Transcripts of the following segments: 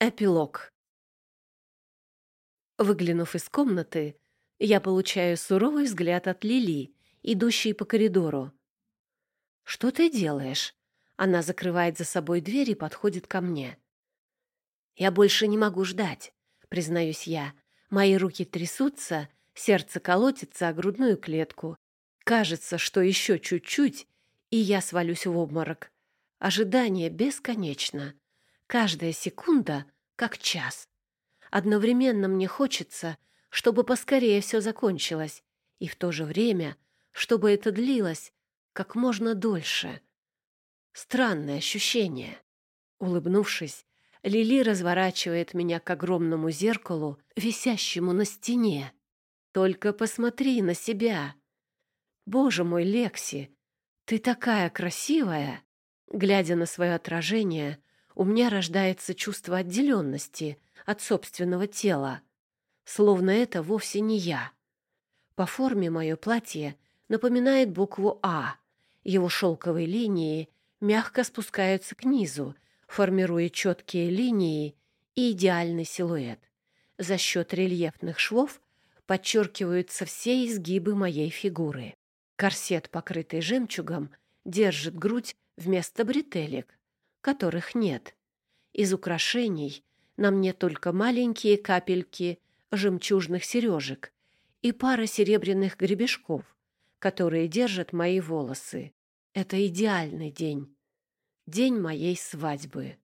Эпилог. Выглянув из комнаты, я получаю суровый взгляд от Лили, идущей по коридору. «Что ты делаешь?» Она закрывает за собой дверь и подходит ко мне. «Я больше не могу ждать», — признаюсь я. Мои руки трясутся, сердце колотится о грудную клетку. Кажется, что еще чуть-чуть, и я свалюсь в обморок. Ожидание бесконечно. Каждая секунда как час. Одновременно мне хочется, чтобы поскорее все закончилось, и в то же время, чтобы это длилось как можно дольше. Странное ощущение. Улыбнувшись, Лили разворачивает меня к огромному зеркалу, висящему на стене. «Только посмотри на себя!» «Боже мой, Лекси, ты такая красивая!» Глядя на свое отражение, у меня рождается чувство отделенности от собственного тела, словно это вовсе не я. По форме мое платье напоминает букву «А». Его шелковые линии мягко спускаются к низу, формируя четкие линии и идеальный силуэт. За счет рельефных швов подчеркиваются все изгибы моей фигуры. Корсет, покрытый жемчугом, держит грудь вместо бретелек, которых нет. Из украшений на мне только маленькие капельки жемчужных сережек и пара серебряных гребешков, которые держат мои волосы. Это идеальный день. День моей свадьбы.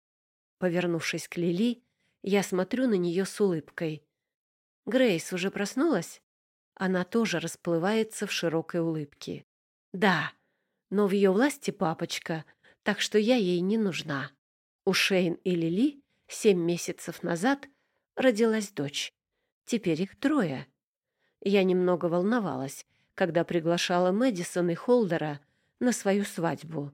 Повернувшись к Лили, я смотрю на нее с улыбкой. Грейс уже проснулась? Она тоже расплывается в широкой улыбке. Да, но в ее власти папочка, так что я ей не нужна. У Шейн и Лили семь месяцев назад родилась дочь. Теперь их трое. Я немного волновалась, когда приглашала Мэдисон и Холдера на свою свадьбу.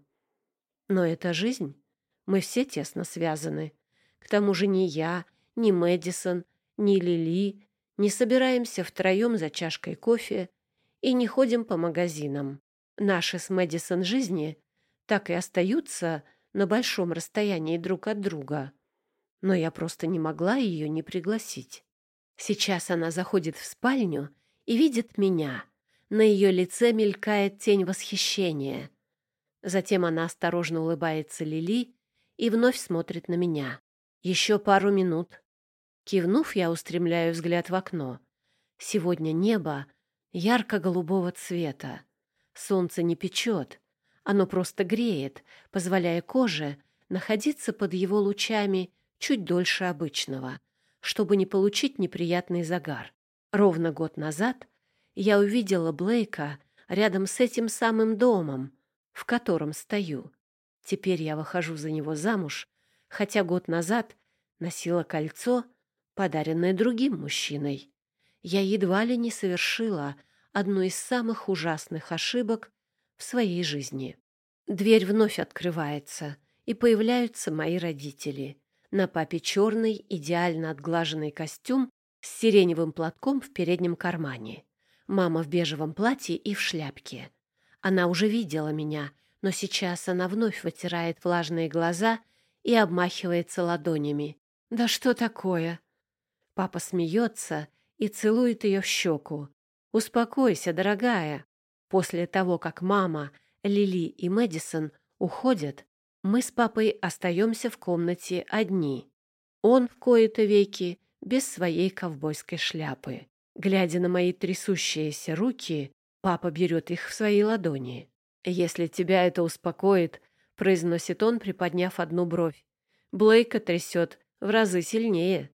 Но это жизнь. Мы все тесно связаны. К тому же ни я, ни Мэдисон, ни Лили не собираемся втроем за чашкой кофе и не ходим по магазинам. Наши с Мэдисон жизни так и остаются на большом расстоянии друг от друга. Но я просто не могла ее не пригласить. Сейчас она заходит в спальню и видит меня. На ее лице мелькает тень восхищения. Затем она осторожно улыбается Лили и вновь смотрит на меня. Еще пару минут. Кивнув, я устремляю взгляд в окно. Сегодня небо ярко-голубого цвета. Солнце не печет, оно просто греет, позволяя коже находиться под его лучами чуть дольше обычного, чтобы не получить неприятный загар. Ровно год назад я увидела Блейка рядом с этим самым домом, в котором стою. Теперь я выхожу за него замуж, хотя год назад носила кольцо, подаренное другим мужчиной. Я едва ли не совершила одну из самых ужасных ошибок в своей жизни. Дверь вновь открывается, и появляются мои родители. На папе черный, идеально отглаженный костюм с сиреневым платком в переднем кармане. Мама в бежевом платье и в шляпке. Она уже видела меня, но сейчас она вновь вытирает влажные глаза и обмахивается ладонями. «Да что такое?» Папа смеется и целует ее в щеку. «Успокойся, дорогая. После того, как мама, Лили и Мэдисон уходят, мы с папой остаемся в комнате одни. Он в кои-то веки без своей ковбойской шляпы. Глядя на мои трясущиеся руки, папа берет их в свои ладони. «Если тебя это успокоит», — произносит он, приподняв одну бровь. Блейка трясет в разы сильнее.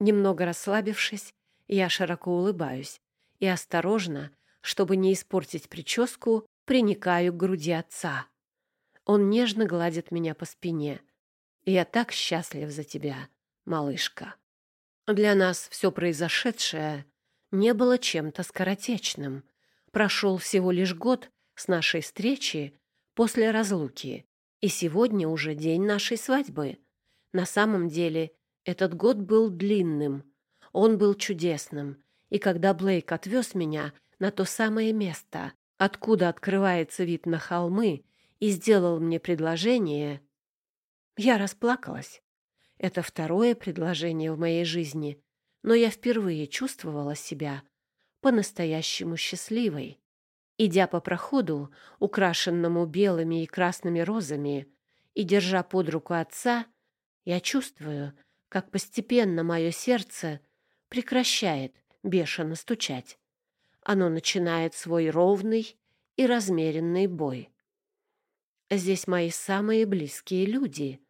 Немного расслабившись, я широко улыбаюсь и осторожно, чтобы не испортить прическу, приникаю к груди отца. Он нежно гладит меня по спине. «Я так счастлив за тебя, малышка». Для нас все произошедшее не было чем-то скоротечным. Прошел всего лишь год с нашей встречи после разлуки, и сегодня уже день нашей свадьбы. На самом деле этот год был длинным, он был чудесным, и когда Блейк отвез меня на то самое место, откуда открывается вид на холмы, и сделал мне предложение, я расплакалась. Это второе предложение в моей жизни, но я впервые чувствовала себя по-настоящему счастливой. Идя по проходу, украшенному белыми и красными розами, и держа под руку отца, я чувствую, как постепенно мое сердце прекращает бешено стучать. Оно начинает свой ровный и размеренный бой. Здесь мои самые близкие люди,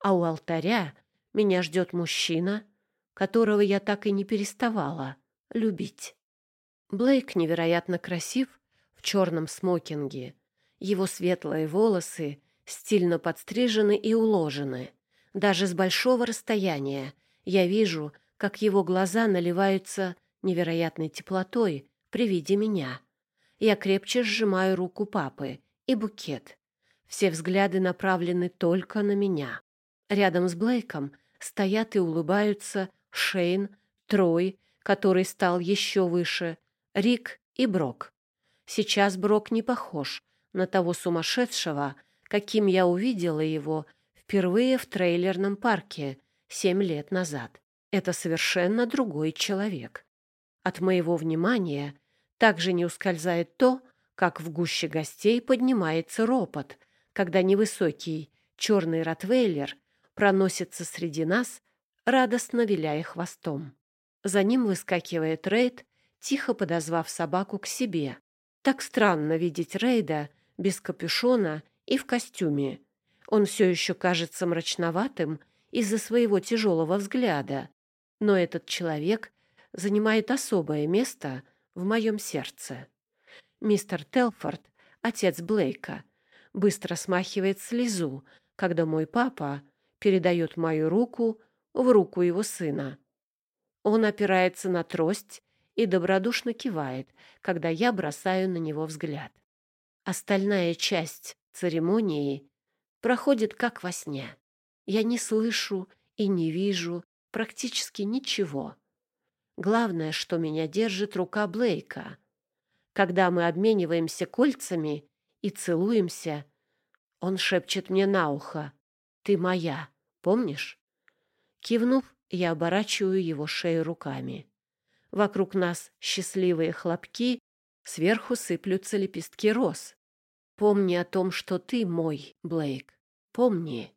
а у алтаря меня ждет мужчина, которого я так и не переставала любить. Блейк невероятно красив в черном смокинге. Его светлые волосы стильно подстрижены и уложены. Даже с большого расстояния я вижу, как его глаза наливаются невероятной теплотой при виде меня. Я крепче сжимаю руку папы и букет. Все взгляды направлены только на меня. Рядом с Блейком стоят и улыбаются Шейн, Трой, который стал еще выше, Рик и Брок. Сейчас Брок не похож на того сумасшедшего, каким я увидела его впервые в трейлерном парке семь лет назад. Это совершенно другой человек. От моего внимания также не ускользает то, как в гуще гостей поднимается ропот, когда невысокий черный ротвейлер проносится среди нас, радостно виляя хвостом. За ним выскакивает Рейд, тихо подозвав собаку к себе. Так странно видеть Рейда без капюшона и в костюме. Он все еще кажется мрачноватым из-за своего тяжелого взгляда, но этот человек занимает особое место в моем сердце. Мистер Телфорд, отец Блейка, быстро смахивает слезу, когда мой папа передает мою руку в руку его сына. Он опирается на трость и добродушно кивает, когда я бросаю на него взгляд. Остальная часть церемонии проходит как во сне. Я не слышу и не вижу практически ничего. Главное, что меня держит рука Блейка. Когда мы обмениваемся кольцами и целуемся, он шепчет мне на ухо «Ты моя, помнишь?» Кивнув, я оборачиваю его шею руками. Вокруг нас счастливые хлопки, сверху сыплются лепестки роз. Помни о том, что ты мой, Блейк. Помни.